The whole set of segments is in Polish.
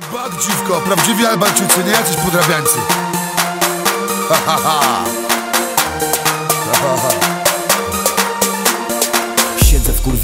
Bak dziwko, prawdziwi Albańczycy, nie jacyś podrabiańcy. Ha, ha, ha.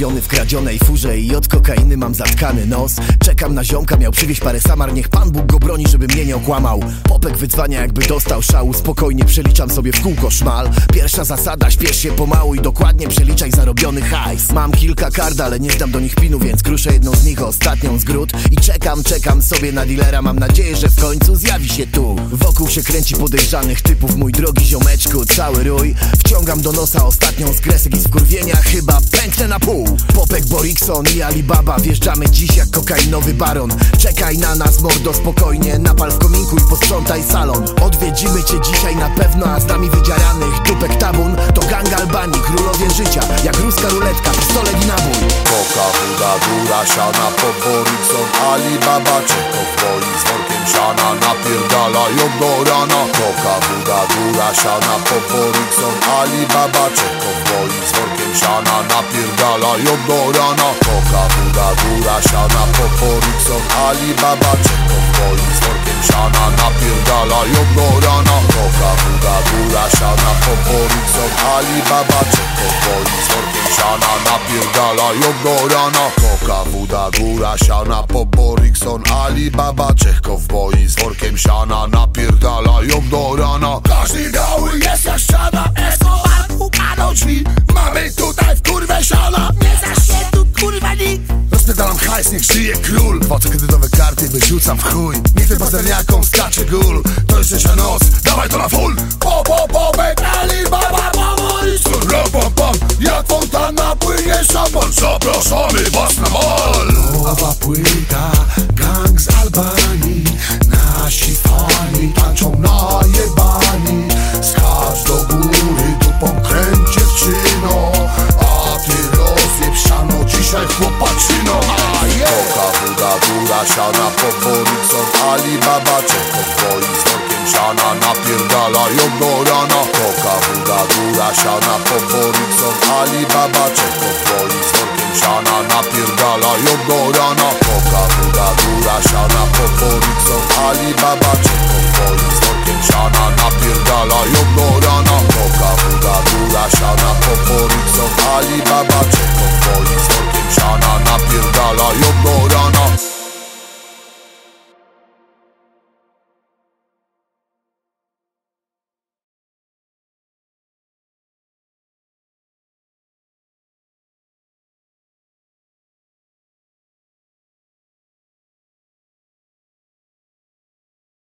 Wkurwiony w kradzionej furze i od kokainy mam zatkany nos. Czekam na ziomka, miał przywieźć parę samar. Niech Pan Bóg go broni, żeby mnie nie okłamał. Popek wyzwania jakby dostał szału. Spokojnie przeliczam sobie w kółko szmal. Pierwsza zasada, śpiesz się pomału i dokładnie przeliczaj zarobiony hajs. Mam kilka kart, ale nie znam do nich pinu Więc kruszę jedną z nich, ostatnią z gród. I czekam, czekam sobie na dealera. Mam nadzieję, że w końcu zjawi się tu. Wokół się kręci podejrzanych typów. Mój drogi ziomeczku, cały rój. Wciągam do nosa ostatnią z kresek i z wkurwienia Chyba pęknę na pół. Popek, Borikson i Alibaba Wjeżdżamy dziś jak kokainowy baron. Czekaj na nas mordo spokojnie Napal w kominku i posprzątaj salon. Odwiedzimy cię dzisiaj na pewno A z nami wydziaranych dupek tabun. To gang Albanii, królowie życia Jak ruska ruletka, pistolet i nabój. Koka, chuda, góra, siana, Borikson, Alibaba Czeko w boi z workiem siana Napierdalają do rana. Koka, chuda, góra, siana, Borikson, Alibaba Czeko w Napierdalają do rana Koka, chuda, góra, siana, Borikson, Alibaba Czeko w boi z workiem siana Napierdalają do rana Koka, chuda, góra, siana, Borikson, Alibaba Czeko w boi z workiem siana Napierdalają do rana Koka, woda, góra, siana Poporikson, Alibaba Czech kowboi z workiem siana Napierdalają hajs, niech żyje król. Płacę kredytowe karty, wyrzucam w chuj? Niech tym pazerniakom skacze gól. To trzecia dzisiaj chłopaczyno! Koka, woda, góra, siana Poporikson, Alibaba. Czech kowboi z workiem siana Napierdalają do rana. Koka, woda, góra, siana Poporikson, Alibaba. Czech kowboi z workiem siana Napierdalają do rana. Koka, woda, góra, siana Poporikson, Alibaba. Czech kowboi z workiem siana Napierdalają do rana. Koka, woda, góra, siana Poporikson, Alibaba